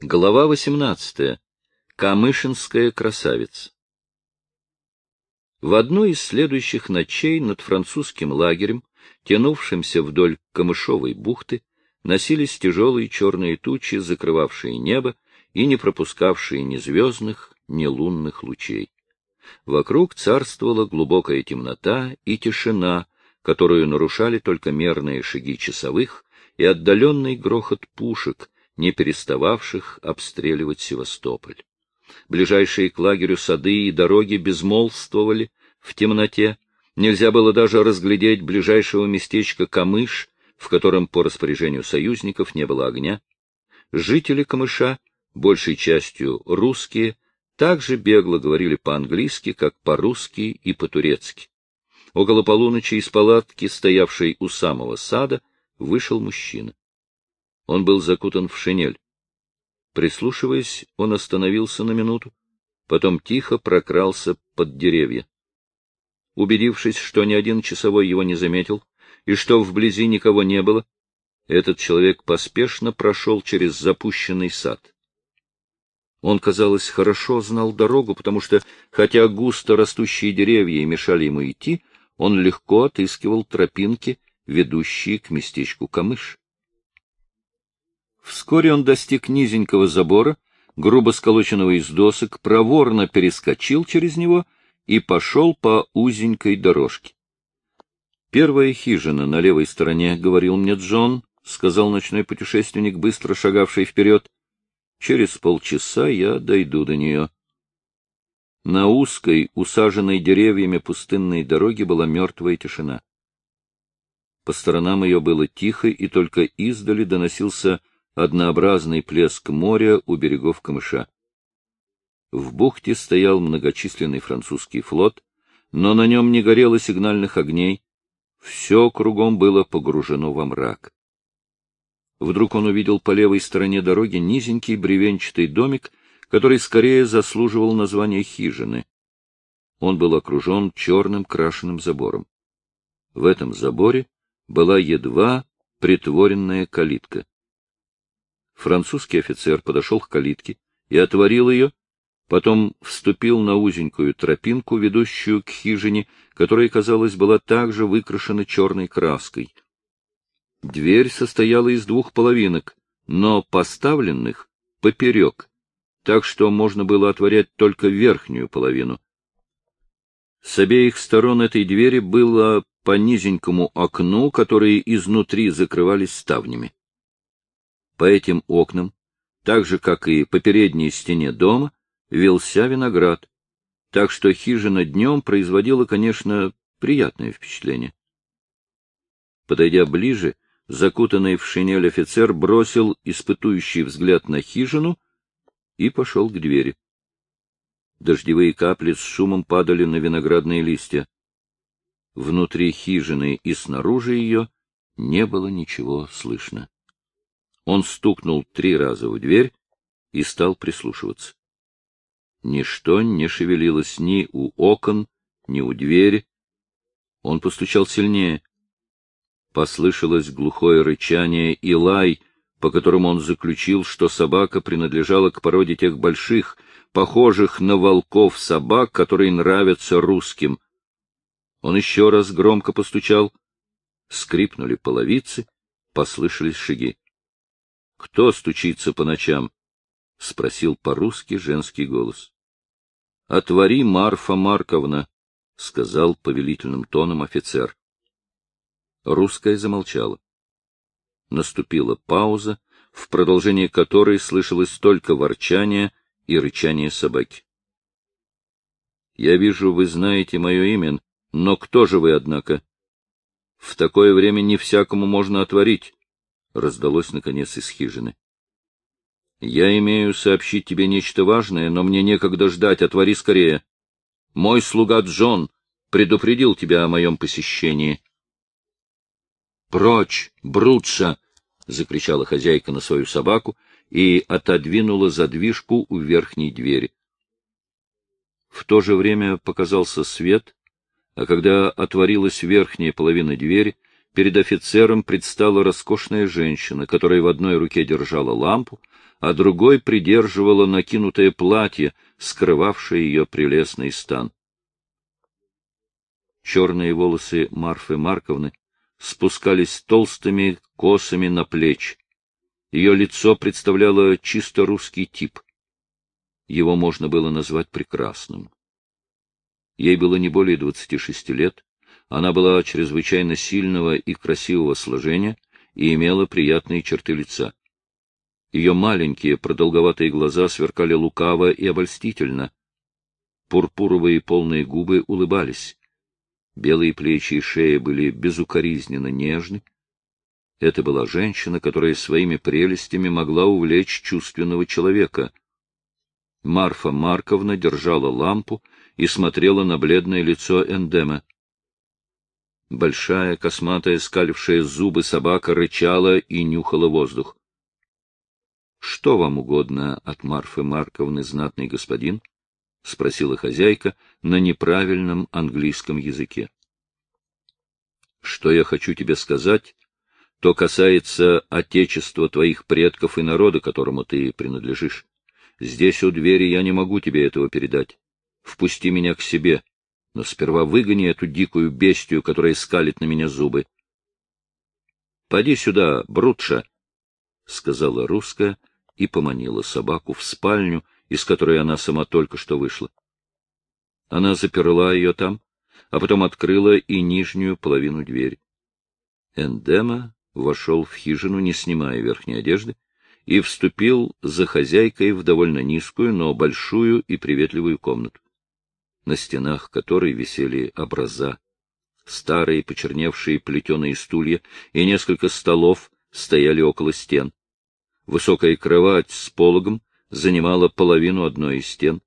Глава 18. Камышинская красавица. В одну из следующих ночей над французским лагерем, тянувшимся вдоль Камышовой бухты, носились тяжелые черные тучи, закрывавшие небо и не пропускавшие ни звездных, ни лунных лучей. Вокруг царствовала глубокая темнота и тишина, которую нарушали только мерные шаги часовых и отдаленный грохот пушек, не перестававших обстреливать Севастополь. Ближайшие к лагерю сады и дороги безмолвствовали в темноте. Нельзя было даже разглядеть ближайшего местечка Камыш, в котором по распоряжению союзников не было огня. Жители Камыша, большей частью русские, также бегло говорили по-английски, как по-русски и по-турецки. Около полуночи из палатки, стоявшей у самого сада, вышел мужчина. Он был закутан в шинель. Прислушиваясь, он остановился на минуту, потом тихо прокрался под деревья. Убедившись, что ни один часовой его не заметил и что вблизи никого не было, этот человек поспешно прошел через запущенный сад. Он, казалось, хорошо знал дорогу, потому что, хотя густо растущие деревья мешали ему идти, он легко отыскивал тропинки, ведущие к местечку Камыш. Вскоре он достиг низенького забора, грубо сколоченного из досок, проворно перескочил через него и пошел по узенькой дорожке. «Первая хижина на левой стороне», — говорил мне Джон, — сказал ночной путешественник, быстро шагавший вперед. «Через полчаса я дойду до нее». На узкой, усаженной деревьями пустынной дороге была мертвая тишина. По сторонам ее было тихо, и только издали доносился однообразный плеск моря у берегов камыша. В бухте стоял многочисленный французский флот, но на нем не горело сигнальных огней, все кругом было погружено во мрак. Вдруг он увидел по левой стороне дороги низенький бревенчатый домик, который скорее заслуживал названия хижины. Он был окружен черным крашеным забором. В этом заборе была едва притворенная калитка. Французский офицер подошел к калитке и отворил ее, потом вступил на узенькую тропинку, ведущую к хижине, которая, казалось, была также выкрашена черной краской. Дверь состояла из двух половинок, но поставленных поперек, так что можно было отворять только верхнюю половину. С обеих сторон этой двери было по низенькому окну, которые изнутри закрывались ставнями. По этим окнам, так же, как и по передней стене дома, велся виноград, так что хижина днем производила, конечно, приятное впечатление. Подойдя ближе, закутанный в шинель офицер бросил испытующий взгляд на хижину и пошел к двери. Дождевые капли с шумом падали на виноградные листья. Внутри хижины и снаружи ее не было ничего слышно. Он стукнул три раза в дверь и стал прислушиваться. Ничто не шевелилось ни у окон, ни у двери. Он постучал сильнее. Послышалось глухое рычание и лай, по которому он заключил, что собака принадлежала к породе тех больших, похожих на волков собак, которые нравятся русским. Он еще раз громко постучал. Скрипнули половицы, послышались шаги. — Кто стучится по ночам? — спросил по-русски женский голос. — Отвори, Марфа Марковна, — сказал повелительным тоном офицер. Русская замолчала. Наступила пауза, в продолжении которой слышалось только ворчание и рычание собаки. — Я вижу, вы знаете мое имя, но кто же вы, однако? В такое время не всякому можно отворить раздалось, наконец, из хижины. — Я имею сообщить тебе нечто важное, но мне некогда ждать, отвори скорее. Мой слуга Джон предупредил тебя о моем посещении. — Прочь, Брутша! — закричала хозяйка на свою собаку и отодвинула задвижку у верхней двери. В то же время показался свет, а когда отворилась верхняя половина двери, перед офицером предстала роскошная женщина, которая в одной руке держала лампу, а другой придерживала накинутое платье, скрывавшее ее прелестный стан. Черные волосы Марфы Марковны спускались толстыми косами на плечи. Ее лицо представляло чисто русский тип. Его можно было назвать прекрасным. Ей было не более двадцати шести лет, она была чрезвычайно сильного и красивого сложения и имела приятные черты лица. Ее маленькие продолговатые глаза сверкали лукаво и обольстительно. Пурпуровые полные губы улыбались. Белые плечи и шея были безукоризненно нежны. Это была женщина, которая своими прелестями могла увлечь чувственного человека. Марфа Марковна держала лампу и смотрела на бледное лицо Эндема. Большая, косматая, скалившая зубы собака рычала и нюхала воздух. — Что вам угодно от Марфы Марковны, знатный господин? — спросила хозяйка на неправильном английском языке. — Что я хочу тебе сказать, то касается отечества твоих предков и народа, которому ты принадлежишь. Здесь у двери я не могу тебе этого передать. Впусти меня к себе, но сперва выгони эту дикую бестию, которая скалит на меня зубы. — Поди сюда, Брутша, — сказала русская и поманила собаку в спальню, из которой она сама только что вышла. Она заперла ее там, а потом открыла и нижнюю половину двери. Эндема вошел в хижину, не снимая верхней одежды, и вступил за хозяйкой в довольно низкую, но большую и приветливую комнату на стенах которой висели образа. Старые почерневшие плетеные стулья и несколько столов стояли около стен. Высокая кровать с пологом занимала половину одной из стен.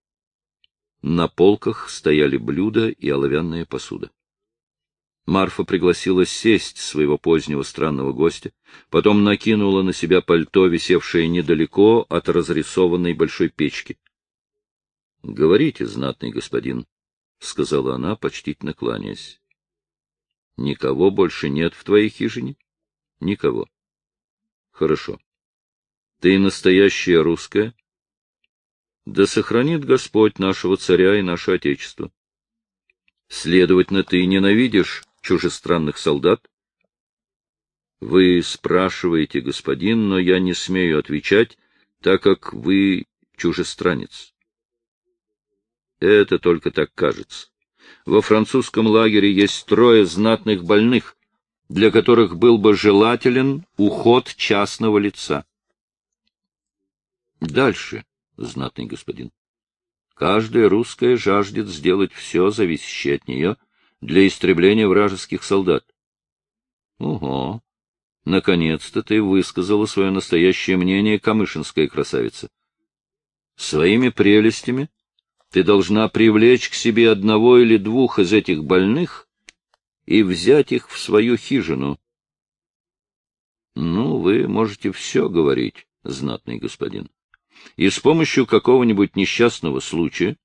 На полках стояли блюда и оловянная посуда. Марфа пригласила сесть своего позднего странного гостя, потом накинула на себя пальто, висевшее недалеко от разрисованной большой печки. — Говорите, знатный господин, — сказала она, почтительно кланяясь. — Никого больше нет в твоей хижине? — Никого. — Хорошо. Ты настоящая русская? — Да сохранит Господь нашего царя и наше Отечество. Следовательно, ты ненавидишь чужестранных солдат? Вы спрашиваете, господин, но я не смею отвечать, так как вы чужестранец. Это только так кажется. Во французском лагере есть трое знатных больных, для которых был бы желателен уход частного лица. Дальше, знатный господин. Каждая русская жаждет сделать все, зависящее от нее, для истребления вражеских солдат. Ого! Наконец-то ты высказала свое настоящее мнение, камышинская красавица. Своими прелестями ты должна привлечь к себе одного или двух из этих больных и взять их в свою хижину. Ну, вы можете все говорить, знатный господин, и с помощью какого-нибудь несчастного случая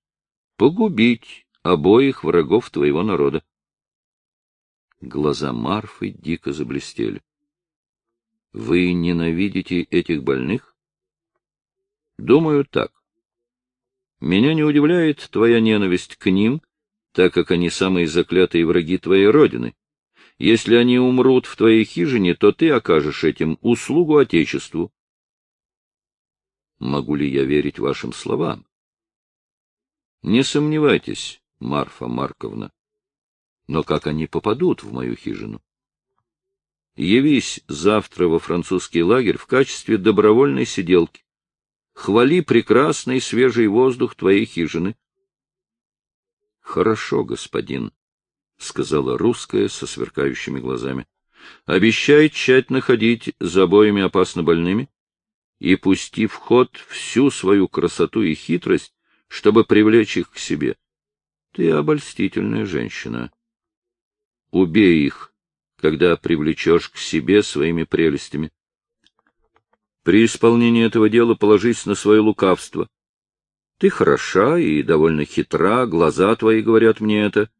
погубить обоих врагов твоего народа. Глаза Марфы дико заблестели. — Вы ненавидите этих больных? — Думаю, так. Меня не удивляет твоя ненависть к ним, так как они самые заклятые враги твоей родины. Если они умрут в твоей хижине, то ты окажешь этим услугу Отечеству. Могу ли я верить вашим словам? Не сомневайтесь, Марфа Марковна. Но как они попадут в мою хижину? Явись завтра во французский лагерь в качестве добровольной сиделки хвали прекрасный свежий воздух твоей хижины. — Хорошо, господин, — сказала русская со сверкающими глазами. — Обещай тщательно ходить за обоими опасно больными и пусти в ход всю свою красоту и хитрость, чтобы привлечь их к себе. Ты обольстительная женщина. Убей их, когда привлечешь к себе своими прелестями. При исполнении этого дела положись на свое лукавство. Ты хороша и довольно хитра, глаза твои говорят мне это.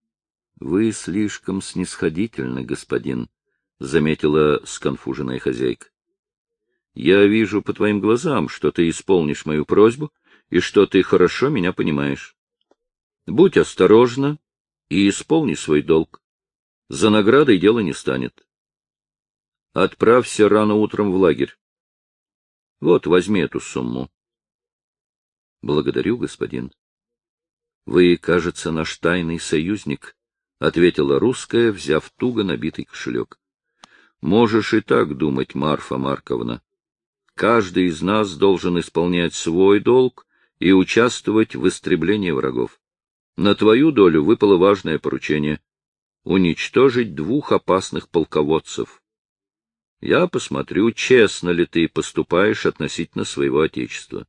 — Вы слишком снисходительны, господин, — заметила сконфуженная хозяйка. Я вижу по твоим глазам, что ты исполнишь мою просьбу и что ты хорошо меня понимаешь. Будь осторожна и исполни свой долг. За наградой дело не станет. Отправься рано утром в лагерь. Вот, возьми эту сумму. Благодарю, господин. Вы, кажется, наш тайный союзник, — ответила русская, взяв туго набитый кошелек. Можешь и так думать, Марфа Марковна. Каждый из нас должен исполнять свой долг и участвовать в истреблении врагов. На твою долю выпало важное поручение — уничтожить двух опасных полководцев. Я посмотрю, честно ли ты поступаешь относительно своего отечества.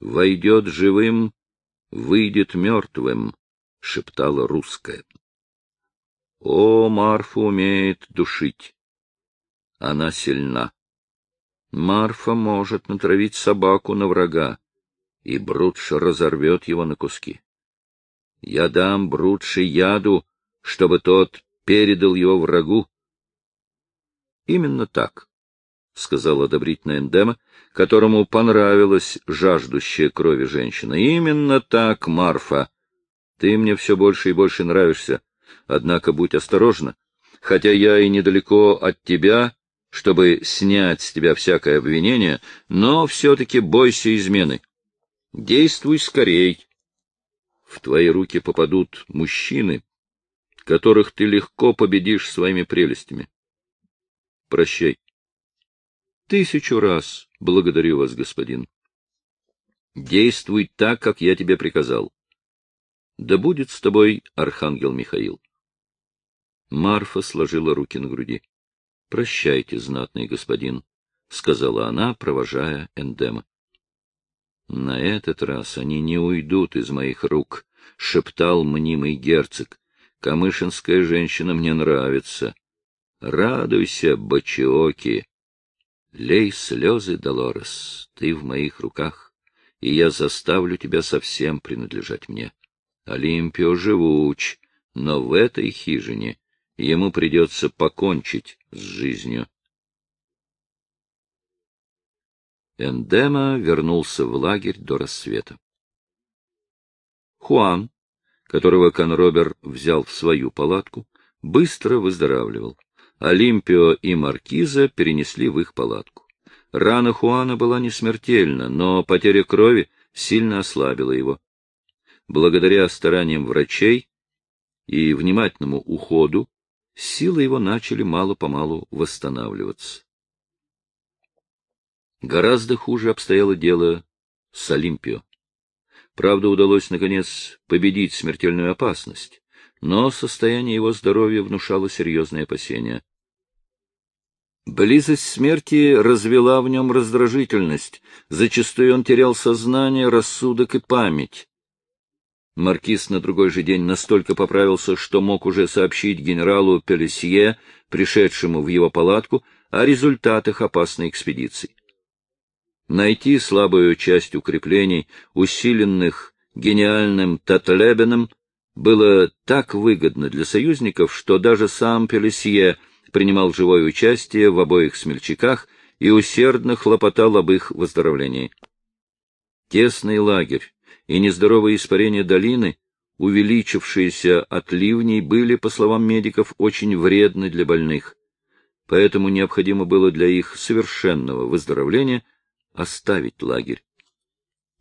«Войдет живым, выйдет мертвым», — шептала русская. О, Марфа умеет душить. Она сильна. Марфа может натравить собаку на врага, и Брудш разорвет его на куски. Я дам Брудше яду, чтобы тот передал его врагу. Именно так, — сказал одобрительно Эндема, которому понравилась жаждущая крови женщина. Именно так, Марфа. Ты мне все больше и больше нравишься. Однако будь осторожна. Хотя я и недалеко от тебя, чтобы снять с тебя всякое обвинение, но все-таки бойся измены. Действуй скорей. В твои руки попадут мужчины, которых ты легко победишь своими прелестями. Прощай. Тысячу раз благодарю вас, господин. Действуй так, как я тебе приказал. Да будет с тобой архангел Михаил. Марфа сложила руки на груди. — Прощайте, знатный господин, — сказала она, провожая Эндема. — На этот раз они не уйдут из моих рук, — шептал мнимый герцог. — Камышинская женщина мне нравится. Радуйся, бачиоки. Лей слезы, Долорес, ты в моих руках, и я заставлю тебя совсем принадлежать мне. Олимпио живуч, но в этой хижине ему придется покончить с жизнью. Эндема вернулся в лагерь до рассвета. Хуан, которого Конробер взял в свою палатку, быстро выздоравливал. Олимпио и Маркиза перенесли в их палатку. Рана Хуана была не смертельна, но потеря крови сильно ослабила его. Благодаря стараниям врачей и внимательному уходу силы его начали мало-помалу восстанавливаться. Гораздо хуже обстояло дело с Олимпио. Правда, удалось, наконец, победить смертельную опасность, но состояние его здоровья внушало серьезные опасения. Близость смерти развела в нем раздражительность, зачастую он терял сознание, рассудок и память. Маркиз на другой же день настолько поправился, что мог уже сообщить генералу Пелесье, пришедшему в его палатку, о результатах опасной экспедиции. Найти слабую часть укреплений, усиленных гениальным Татлебеном, было так выгодно для союзников, что даже сам Пелесье принимал живое участие в обоих смельчаках и усердно хлопотал об их выздоровлении. Тесный лагерь, и нездоровые испарения долины, увеличившиеся от ливней, были, по словам медиков, очень вредны для больных. Поэтому необходимо было для их совершенного выздоровления оставить лагерь.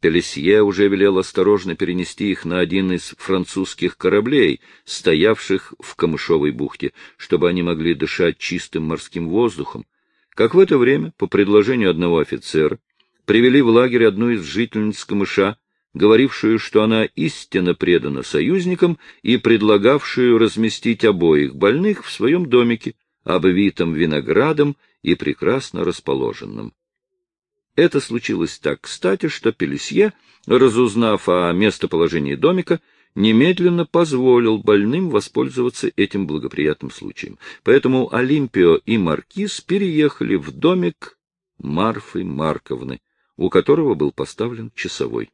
Телесье уже велел осторожно перенести их на один из французских кораблей, стоявших в Камышовой бухте, чтобы они могли дышать чистым морским воздухом. Как в это время, по предложению одного офицера, привели в лагерь одну из жительниц Камыша, говорившую, что она истинно предана союзникам и предлагавшую разместить обоих больных в своем домике, обвитом виноградом и прекрасно расположенном. Это случилось так кстати, что Пелесье, разузнав о местоположении домика, немедленно позволил больным воспользоваться этим благоприятным случаем. Поэтому Олимпио и Маркиз переехали в домик Марфы Марковны, у которого был поставлен часовой.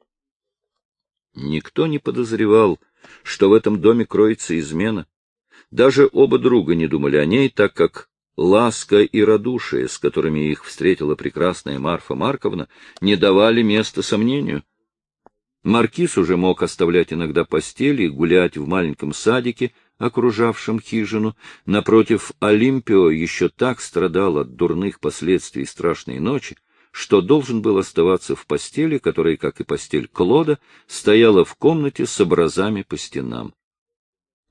Никто не подозревал, что в этом доме кроется измена. Даже оба друга не думали о ней, так как ласка и радушие, с которыми их встретила прекрасная Марфа Марковна, не давали места сомнению. Маркиз уже мог оставлять иногда постели и гулять в маленьком садике, окружавшем хижину. Напротив, Олимпио еще так страдал от дурных последствий страшной ночи, что должен был оставаться в постели, которая, как и постель Клода, стояла в комнате с образами по стенам.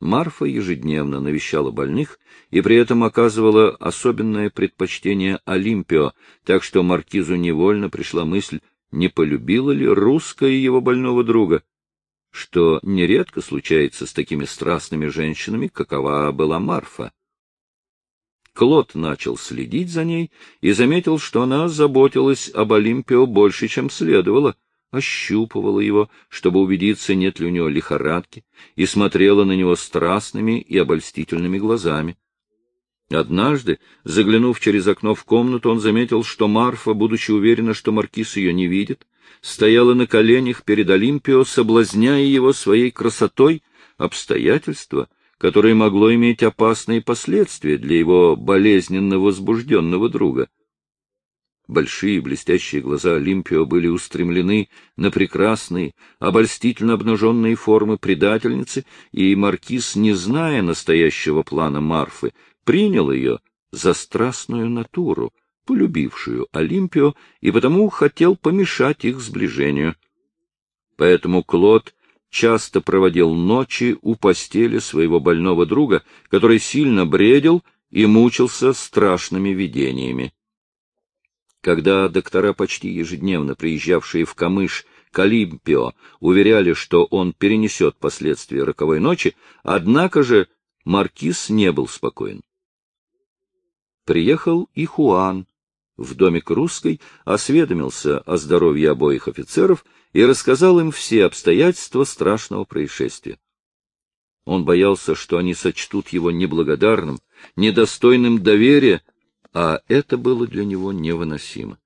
Марфа ежедневно навещала больных и при этом оказывала особенное предпочтение Олимпио, так что маркизу невольно пришла мысль, не полюбила ли русская его больного друга, что нередко случается с такими страстными женщинами, какова была Марфа. Клод начал следить за ней и заметил, что она заботилась об Олимпио больше, чем следовало, ощупывала его, чтобы убедиться, нет ли у него лихорадки, и смотрела на него страстными и обольстительными глазами. Однажды, заглянув через окно в комнату, он заметил, что Марфа, будучи уверена, что маркиз ее не видит, стояла на коленях перед Олимпио, соблазняя его своей красотой, обстоятельства, которое могло иметь опасные последствия для его болезненно возбужденного друга. Большие блестящие глаза Олимпио были устремлены на прекрасные, обольстительно обнаженные формы предательницы, и маркиз, не зная настоящего плана Марфы, принял ее за страстную натуру, полюбившую Олимпио, и потому хотел помешать их сближению. Поэтому Клод часто проводил ночи у постели своего больного друга, который сильно бредил и мучился страшными видениями. Когда доктора, почти ежедневно приезжавшие в Камыш к Олимпио, уверяли, что он перенесет последствия роковой ночи, однако же маркиз не был спокоен. Приехал и Хуан, в домик русской, осведомился о здоровье обоих офицеров и рассказал им все обстоятельства страшного происшествия. Он боялся, что они сочтут его неблагодарным, недостойным доверия, а это было для него невыносимо.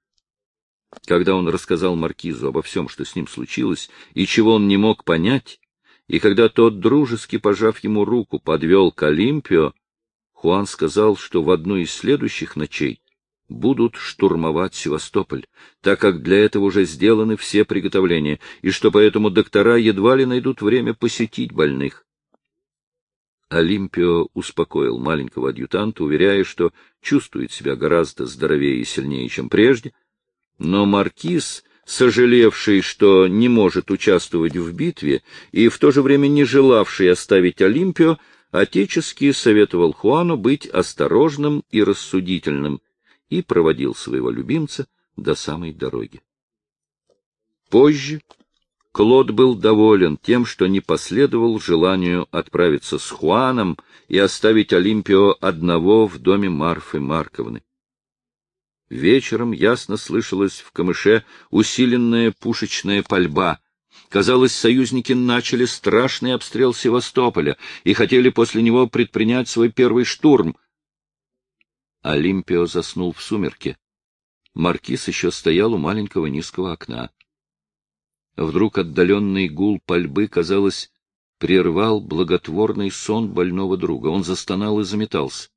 Когда он рассказал маркизу обо всем, что с ним случилось, и чего он не мог понять, и когда тот, дружески пожав ему руку, подвел к Олимпио, Хуан сказал, что в одну из следующих ночей будут штурмовать Севастополь, так как для этого уже сделаны все приготовления, и что поэтому доктора едва ли найдут время посетить больных. Олимпио успокоил маленького адъютанта, уверяя, что чувствует себя гораздо здоровее и сильнее, чем прежде, но маркиз, сожалевший, что не может участвовать в битве, и в то же время не желавший оставить Олимпио, отечески советовал Хуану быть осторожным и рассудительным — и проводил своего любимца до самой дороги. Позже Клод был доволен тем, что не последовал желанию отправиться с Хуаном и оставить Олимпио одного в доме Марфы Марковны. Вечером ясно слышалась в камыше усиленная пушечная пальба. Казалось, союзники начали страшный обстрел Севастополя и хотели после него предпринять свой первый штурм, Олимпио заснул в сумерке. Маркиз еще стоял у маленького низкого окна. Вдруг отдаленный гул пальбы, казалось, прервал благотворный сон больного друга. Он застонал и заметался.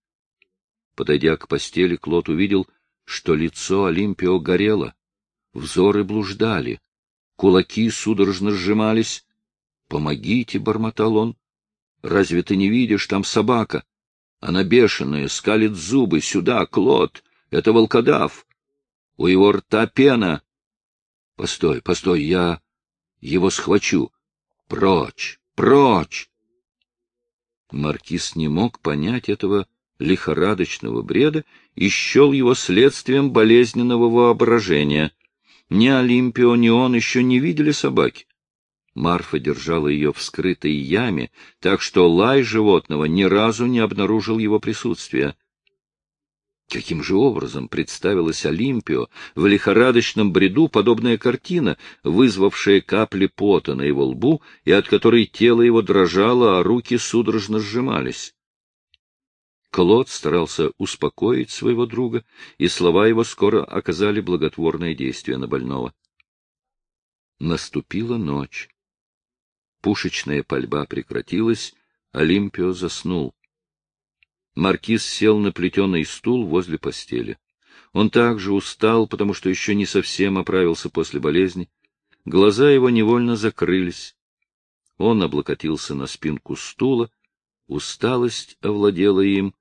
Подойдя к постели, Клод увидел, что лицо Олимпио горело. Взоры блуждали. Кулаки судорожно сжимались. «Помогите!» — бормотал он. «Разве ты не видишь, там собака?» Она бешеная, скалит зубы. Сюда, Клод! Это волкодав! У его рта пена! Постой, постой, я его схвачу. Прочь, прочь! Маркиз не мог понять этого лихорадочного бреда и счел его следствием болезненного воображения. Ни Олимпио, ни он еще не видели собаки. Марфа держала ее в скрытой яме, так что лай животного ни разу не обнаружил его присутствия. Каким же образом представилась Олимпио в лихорадочном бреду подобная картина, вызвавшая капли пота на его лбу и от которой тело его дрожало, а руки судорожно сжимались? Клод старался успокоить своего друга, и слова его скоро оказали благотворное действие на больного. Наступила ночь. Пушечная пальба прекратилась, Олимпио заснул. Маркиз сел на плетеный стул возле постели. Он также устал, потому что еще не совсем оправился после болезни. Глаза его невольно закрылись. Он облокотился на спинку стула, усталость овладела им,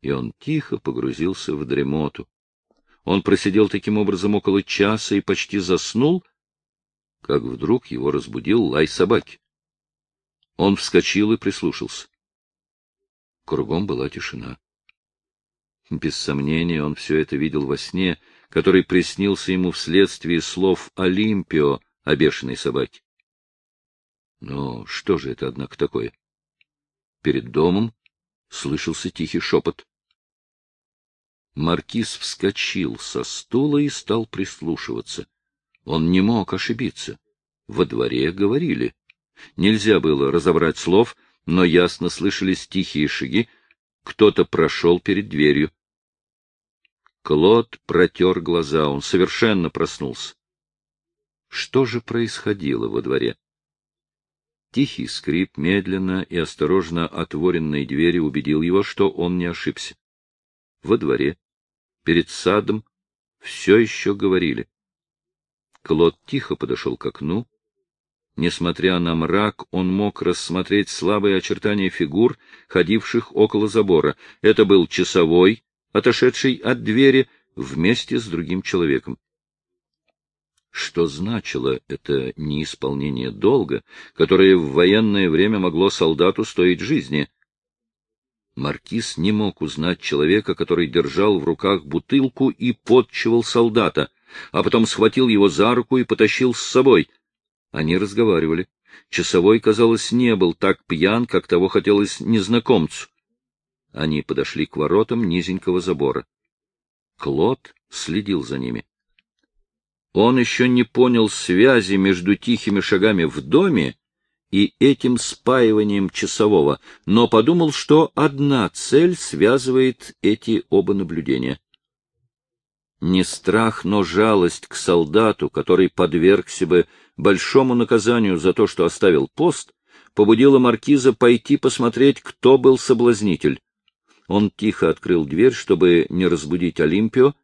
и он тихо погрузился в дремоту. Он просидел таким образом около часа и почти заснул, как вдруг его разбудил лай собаки. Он вскочил и прислушался. Кругом была тишина. Без сомнения, он все это видел во сне, который приснился ему вследствие слов Олимпио о бешеной собаке. Но что же это, однако, такое? Перед домом слышался тихий шепот. Маркиз вскочил со стула и стал прислушиваться. Он не мог ошибиться. Во дворе говорили. Нельзя было разобрать слов, но ясно слышались тихие шаги. Кто-то прошел перед дверью. Клод протер глаза, он совершенно проснулся. Что же происходило во дворе? Тихий скрип медленно и осторожно отворенной двери убедил его, что он не ошибся. Во дворе, перед садом, все еще говорили. Клод тихо подошел к окну. Несмотря на мрак, он мог рассмотреть слабые очертания фигур, ходивших около забора. Это был часовой, отошедший от двери вместе с другим человеком. Что значило это неисполнение долга, которое в военное время могло солдату стоить жизни? Маркиз не мог узнать человека, который держал в руках бутылку и подчивал солдата, а потом схватил его за руку и потащил с собой. Они разговаривали. Часовой, казалось, не был так пьян, как того хотелось незнакомцу. Они подошли к воротам низенького забора. Клод следил за ними. Он еще не понял связи между тихими шагами в доме и этим спаиванием часового, но подумал, что одна цель связывает эти оба наблюдения. Не страх, но жалость к солдату, который подвергся бы большому наказанию за то, что оставил пост, побудила маркиза пойти посмотреть, кто был соблазнитель. Он тихо открыл дверь, чтобы не разбудить Олимпио,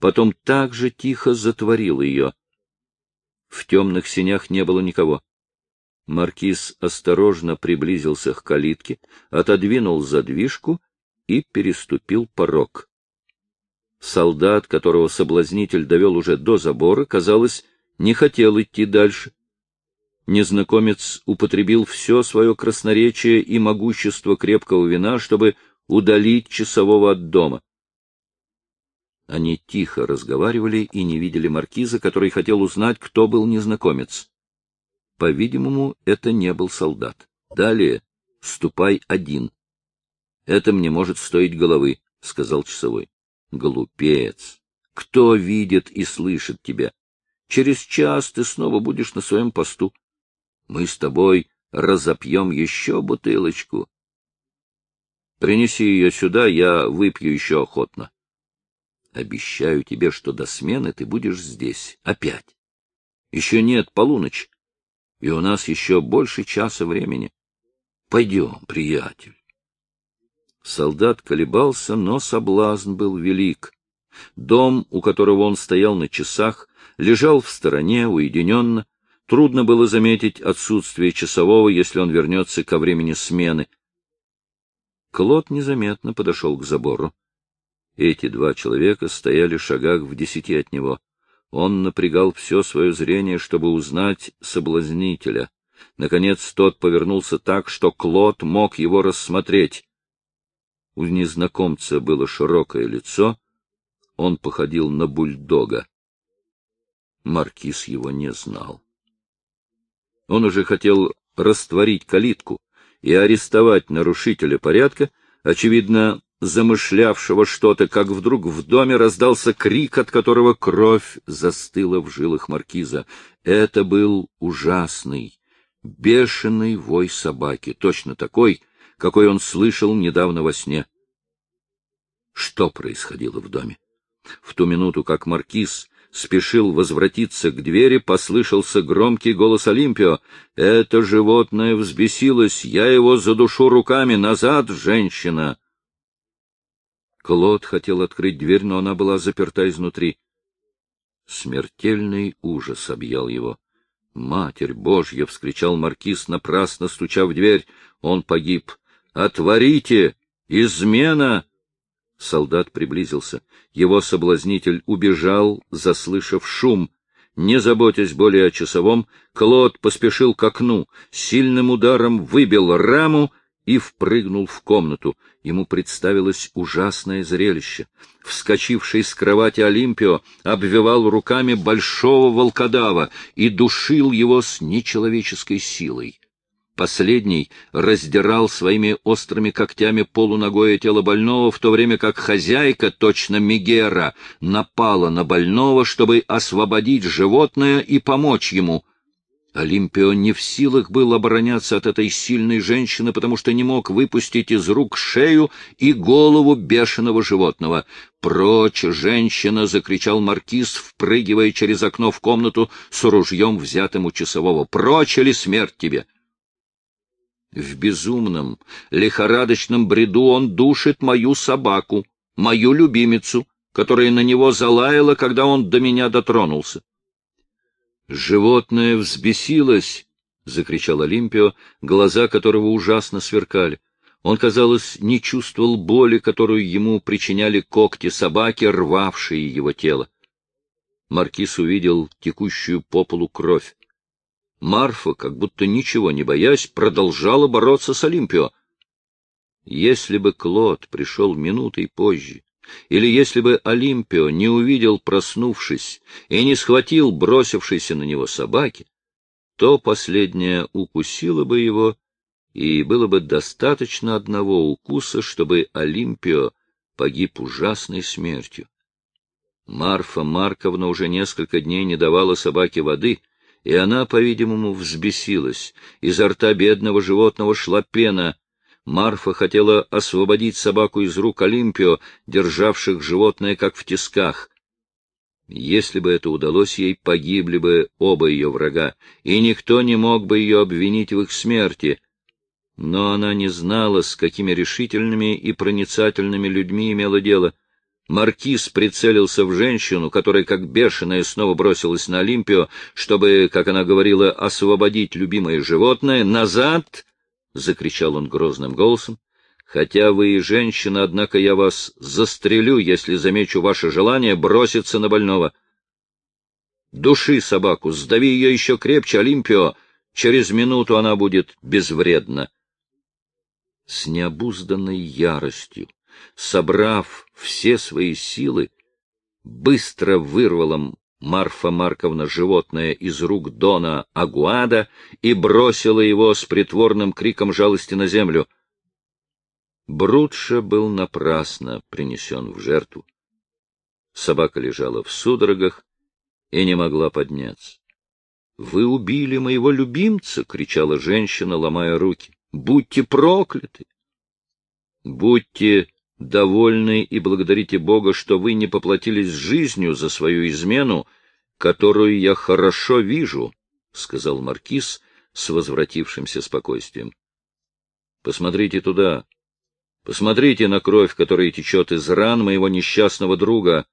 потом так же тихо затворил ее. В темных синях не было никого. Маркиз осторожно приблизился к калитке, отодвинул задвижку и переступил порог. Солдат, которого соблазнитель довел уже до забора, казалось, не хотел идти дальше. Незнакомец употребил все свое красноречие и могущество крепкого вина, чтобы удалить часового от дома. Они тихо разговаривали и не видели маркиза, который хотел узнать, кто был незнакомец. По-видимому, это не был солдат. Далее ступай один. Это мне может стоить головы, — сказал часовой. Глупец! Кто видит и слышит тебя? Через час ты снова будешь на своем посту. Мы с тобой разопьем еще бутылочку. Принеси ее сюда, я выпью еще охотно. Обещаю тебе, что до смены ты будешь здесь. Опять. Еще нет полуночи, и у нас еще больше часа времени. Пойдем, приятель. Солдат колебался, но соблазн был велик. Дом, у которого он стоял на часах, лежал в стороне, уединенно. Трудно было заметить отсутствие часового, если он вернется ко времени смены. Клод незаметно подошел к забору. Эти два человека стояли в шагах в десяти от него. Он напрягал все свое зрение, чтобы узнать соблазнителя. Наконец тот повернулся так, что Клод мог его рассмотреть. У незнакомца было широкое лицо, он походил на бульдога. Маркиз его не знал. Он уже хотел растворить калитку и арестовать нарушителя порядка, очевидно, замышлявшего что-то, как вдруг в доме раздался крик, от которого кровь застыла в жилах маркиза. Это был ужасный, бешеный вой собаки, точно такой, какой он слышал недавно во сне. Что происходило в доме? В ту минуту, как маркиз спешил возвратиться к двери, послышался громкий голос Олимпио. «Это животное взбесилось, я его задушу руками! Назад, женщина!» Клод хотел открыть дверь, но она была заперта изнутри. Смертельный ужас объял его. «Матерь Божья!» — вскричал маркиз, напрасно стуча в дверь. «Он погиб! Отворите! Измена!» Солдат приблизился. Его соблазнитель убежал, заслышав шум. Не заботясь более о часовом, Клод поспешил к окну, сильным ударом выбил раму и впрыгнул в комнату. Ему представилось ужасное зрелище. Вскочивший с кровати Олимпио обвивал руками большого волкодава и душил его с нечеловеческой силой. Последний раздирал своими острыми когтями полуногое тело больного, в то время как хозяйка, точно Мегера, напала на больного, чтобы освободить животное и помочь ему. Олимпио не в силах был обороняться от этой сильной женщины, потому что не мог выпустить из рук шею и голову бешеного животного. «Прочь, женщина!» — закричал маркиз, впрыгивая через окно в комнату с ружьем, взятым у часового. «Прочь или смерть тебе!» В безумном, лихорадочном бреду он душит мою собаку, мою любимицу, которая на него залаяла, когда он до меня дотронулся. Животное взбесилось, — закричал Олимпио, глаза которого ужасно сверкали. Он, казалось, не чувствовал боли, которую ему причиняли когти собаки, рвавшие его тело. Маркиз увидел текущую по полу кровь. Марфа, как будто ничего не боясь, продолжала бороться с Олимпио. Если бы Клод пришел минутой позже, или если бы Олимпио не увидел, проснувшись, и не схватил бросившейся на него собаки, то последняя укусила бы его, и было бы достаточно одного укуса, чтобы Олимпио погиб ужасной смертью. Марфа Марковна уже несколько дней не давала собаке воды — и она, по-видимому, взбесилась. Изо рта бедного животного шла пена. Марфа хотела освободить собаку из рук Олимпио, державших животное как в тисках. Если бы это удалось ей, погибли бы оба ее врага, и никто не мог бы ее обвинить в их смерти. Но она не знала, с какими решительными и проницательными людьми имела дело — Маркиз прицелился в женщину, которая, как бешеная, снова бросилась на Олимпио, чтобы, как она говорила, освободить любимое животное. «Назад!» — закричал он грозным голосом. «Хотя вы и женщина, однако я вас застрелю, если замечу ваше желание броситься на больного. Души собаку, сдави ее еще крепче, Олимпио. Через минуту она будет безвредна». С необузданной яростью собрав все свои силы, быстро вырвала Марфа Марковна животное из рук Дона Агуада и бросила его с притворным криком жалости на землю. Брутша был напрасно принесен в жертву. Собака лежала в судорогах и не могла подняться. — Вы убили моего любимца! — кричала женщина, ломая руки. — Будьте прокляты! — Будьте довольны и благодарите Бога, что вы не поплатились жизнью за свою измену, которую я хорошо вижу, — сказал маркиз с возвратившимся спокойствием. — Посмотрите туда. Посмотрите на кровь, которая течет из ран моего несчастного друга.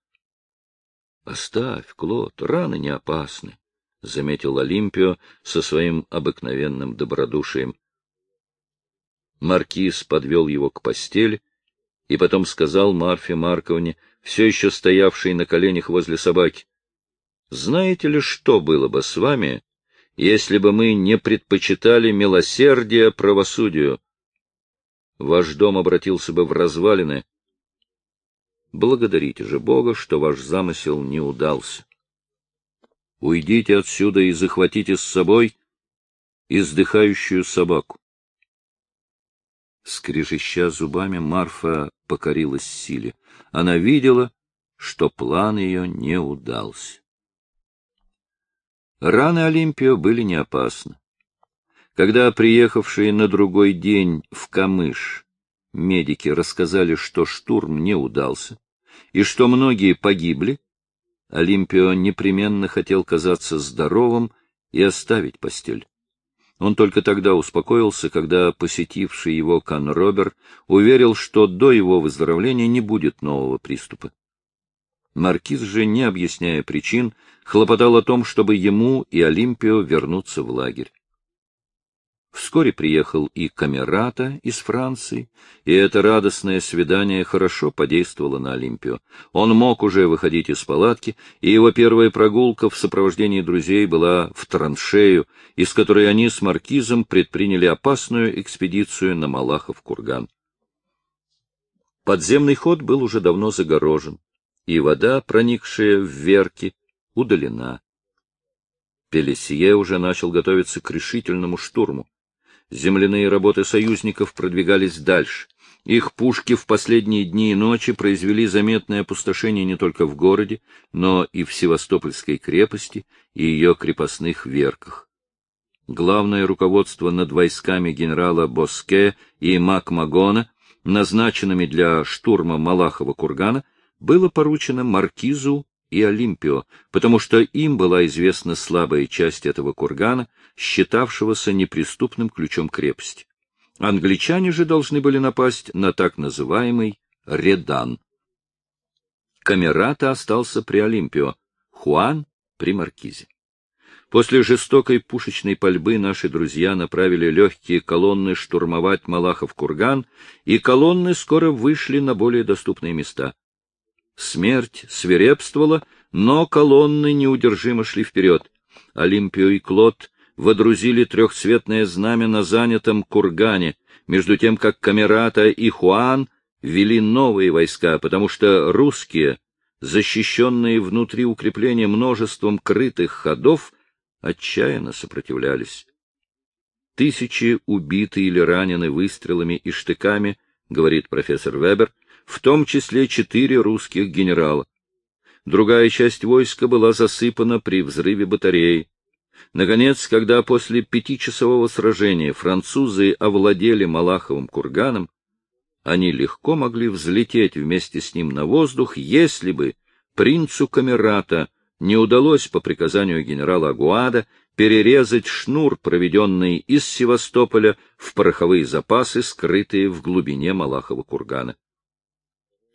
— Оставь, Клод, раны не опасны, — заметил Олимпио со своим обыкновенным добродушием. Маркиз подвел его к постели, и потом сказал Марфе Марковне, все еще стоявшей на коленях возле собаки, «Знаете ли, что было бы с вами, если бы мы не предпочитали милосердие правосудию? Ваш дом обратился бы в развалины. Благодарите же Бога, что ваш замысел не удался. Уйдите отсюда и захватите с собой издыхающую собаку. Скрежеща зубами, Марфа покорилась силе. Она видела, что план ее не удался. Раны Олимпио были не опасны. Когда приехавшие на другой день в Камыш медики рассказали, что штурм не удался и что многие погибли, Олимпио непременно хотел казаться здоровым и оставить постель. Он только тогда успокоился, когда посетивший его Канробер уверил, что до его выздоровления не будет нового приступа. Маркиз же, не объясняя причин, хлопотал о том, чтобы ему и Олимпио вернуться в лагерь. Вскоре приехал и Камерата из Франции, и это радостное свидание хорошо подействовало на Олимпио. Он мог уже выходить из палатки, и его первая прогулка в сопровождении друзей была в траншею, из которой они с Маркизом предприняли опасную экспедицию на Малахов курган. Подземный ход был уже давно загорожен, и вода, проникшая в верки, удалена. Пелесье уже начал готовиться к решительному штурму. Земляные работы союзников продвигались дальше. Их пушки в последние дни и ночи произвели заметное опустошение не только в городе, но и в Севастопольской крепости и ее крепостных верках. Главное руководство над войсками генерала Боске и Макмагона, назначенными для штурма Малахова кургана, было поручено Маркизу и Олимпио, потому что им была известна слабая часть этого кургана, считавшегося неприступным ключом крепости. Англичане же должны были напасть на так называемый Редан. Камерата остался при Олимпио, Хуан — при Маркизе. После жестокой пушечной пальбы наши друзья направили легкие колонны штурмовать Малахов курган, и колонны скоро вышли на более доступные места. Смерть свирепствовала, но колонны неудержимо шли вперед. Олимпио и Клод водрузили трехцветное знамя на занятом кургане, между тем как Камерата и Хуан вели новые войска, потому что русские, защищенные внутри укрепления множеством крытых ходов, отчаянно сопротивлялись. Тысячи убиты или ранены выстрелами и штыками, говорит профессор Вебер, в том числе четыре русских генерала. Другая часть войска была засыпана при взрыве батареи. Наконец, когда после пятичасового сражения французы овладели Малаховым курганом, они легко могли взлететь вместе с ним на воздух, если бы принцу Камерата не удалось по приказанию генерала Агуада перерезать шнур, проведенный из Севастополя в пороховые запасы, скрытые в глубине Малахова кургана.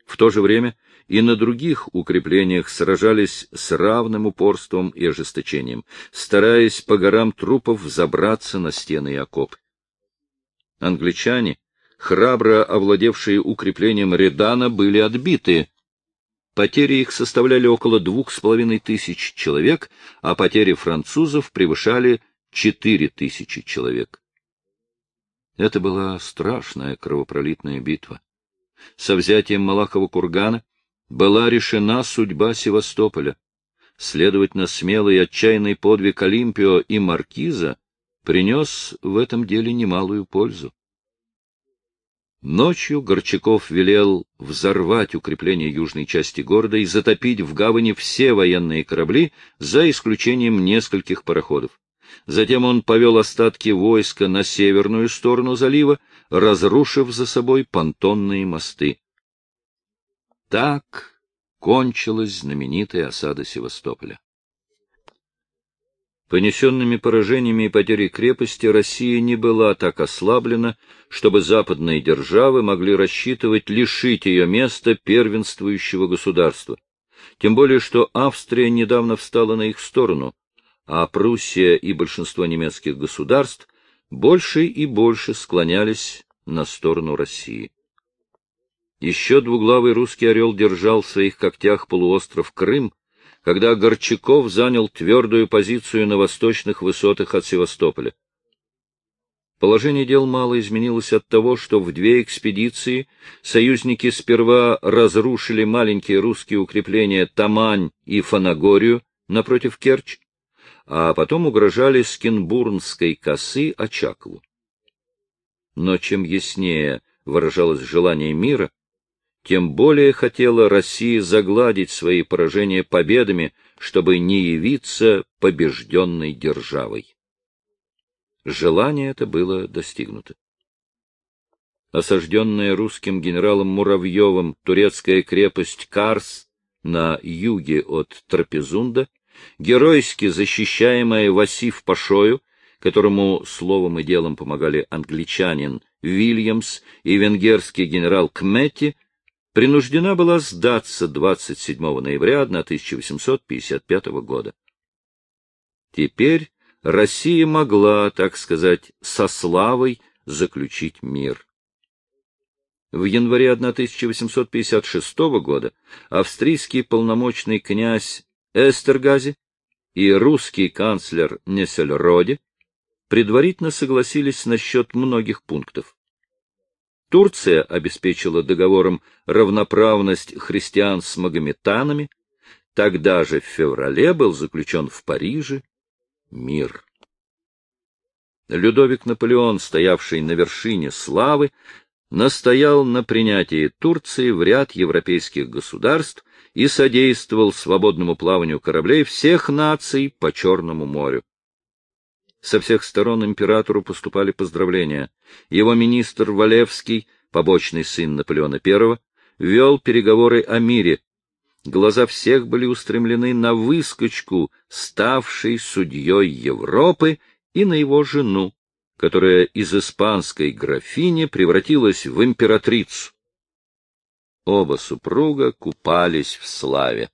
В то же время и на других укреплениях сражались с равным упорством и ожесточением, стараясь по горам трупов забраться на стены и окопы. Англичане, храбро овладевшие укреплением Редана, были отбиты. Потери их составляли около двух с половиной тысяч человек, а потери французов превышали четыре тысячи человек. Это была страшная кровопролитная битва. Со взятием Малахова кургана была решена судьба Севастополя. Следовательно, смелый и отчаянный подвиг Олимпио и Маркиза принес в этом деле немалую пользу. Ночью Горчаков велел взорвать укрепление южной части города и затопить в гавани все военные корабли, за исключением нескольких пароходов. Затем он повел остатки войска на северную сторону залива, разрушив за собой понтонные мосты. Так кончилась знаменитая осада Севастополя. Понесенными поражениями и потерей крепости Россия не была так ослаблена, чтобы западные державы могли рассчитывать лишить ее места первенствующего государства. Тем более, что Австрия недавно встала на их сторону, а Пруссия и большинство немецких государств больше и больше склонялись на сторону России. Еще двуглавый русский орел держал в своих когтях полуостров Крым, когда Горчаков занял твердую позицию на восточных высотах от Севастополя. Положение дел мало изменилось от того, что в две экспедиции союзники сперва разрушили маленькие русские укрепления Тамань и Фанагорию напротив Керчь, а потом угрожали с Кенбурнской косы Очакову. Но чем яснее выражалось желание мира, тем более хотела Россия загладить свои поражения победами, чтобы не явиться побежденной державой. Желание это было достигнуто. Осажденная русским генералом Муравьевым турецкая крепость Карс на юге от Трапезунда геройски защищаемая Васив Пашою, которому словом и делом помогали англичанин Вильямс и венгерский генерал Кметти, принуждена была сдаться 27 ноября 1855 года. Теперь Россия могла, так сказать, со славой заключить мир. В январе 1856 года австрийский полномочный князь Эстергази и русский канцлер Несельроде предварительно согласились насчет многих пунктов. Турция обеспечила договором равноправность христиан с магометанами, тогда же в феврале был заключен в Париже мир. Людовик Наполеон, стоявший на вершине славы, настоял на принятии Турции в ряд европейских государств и содействовал свободному плаванию кораблей всех наций по Черному морю. Со всех сторон императору поступали поздравления. Его министр Валевский, побочный сын Наполеона I, вел переговоры о мире. Глаза всех были устремлены на выскочку, ставшей судьей Европы, и на его жену, которая из испанской графини превратилась в императрицу. Оба супруга купались в славе.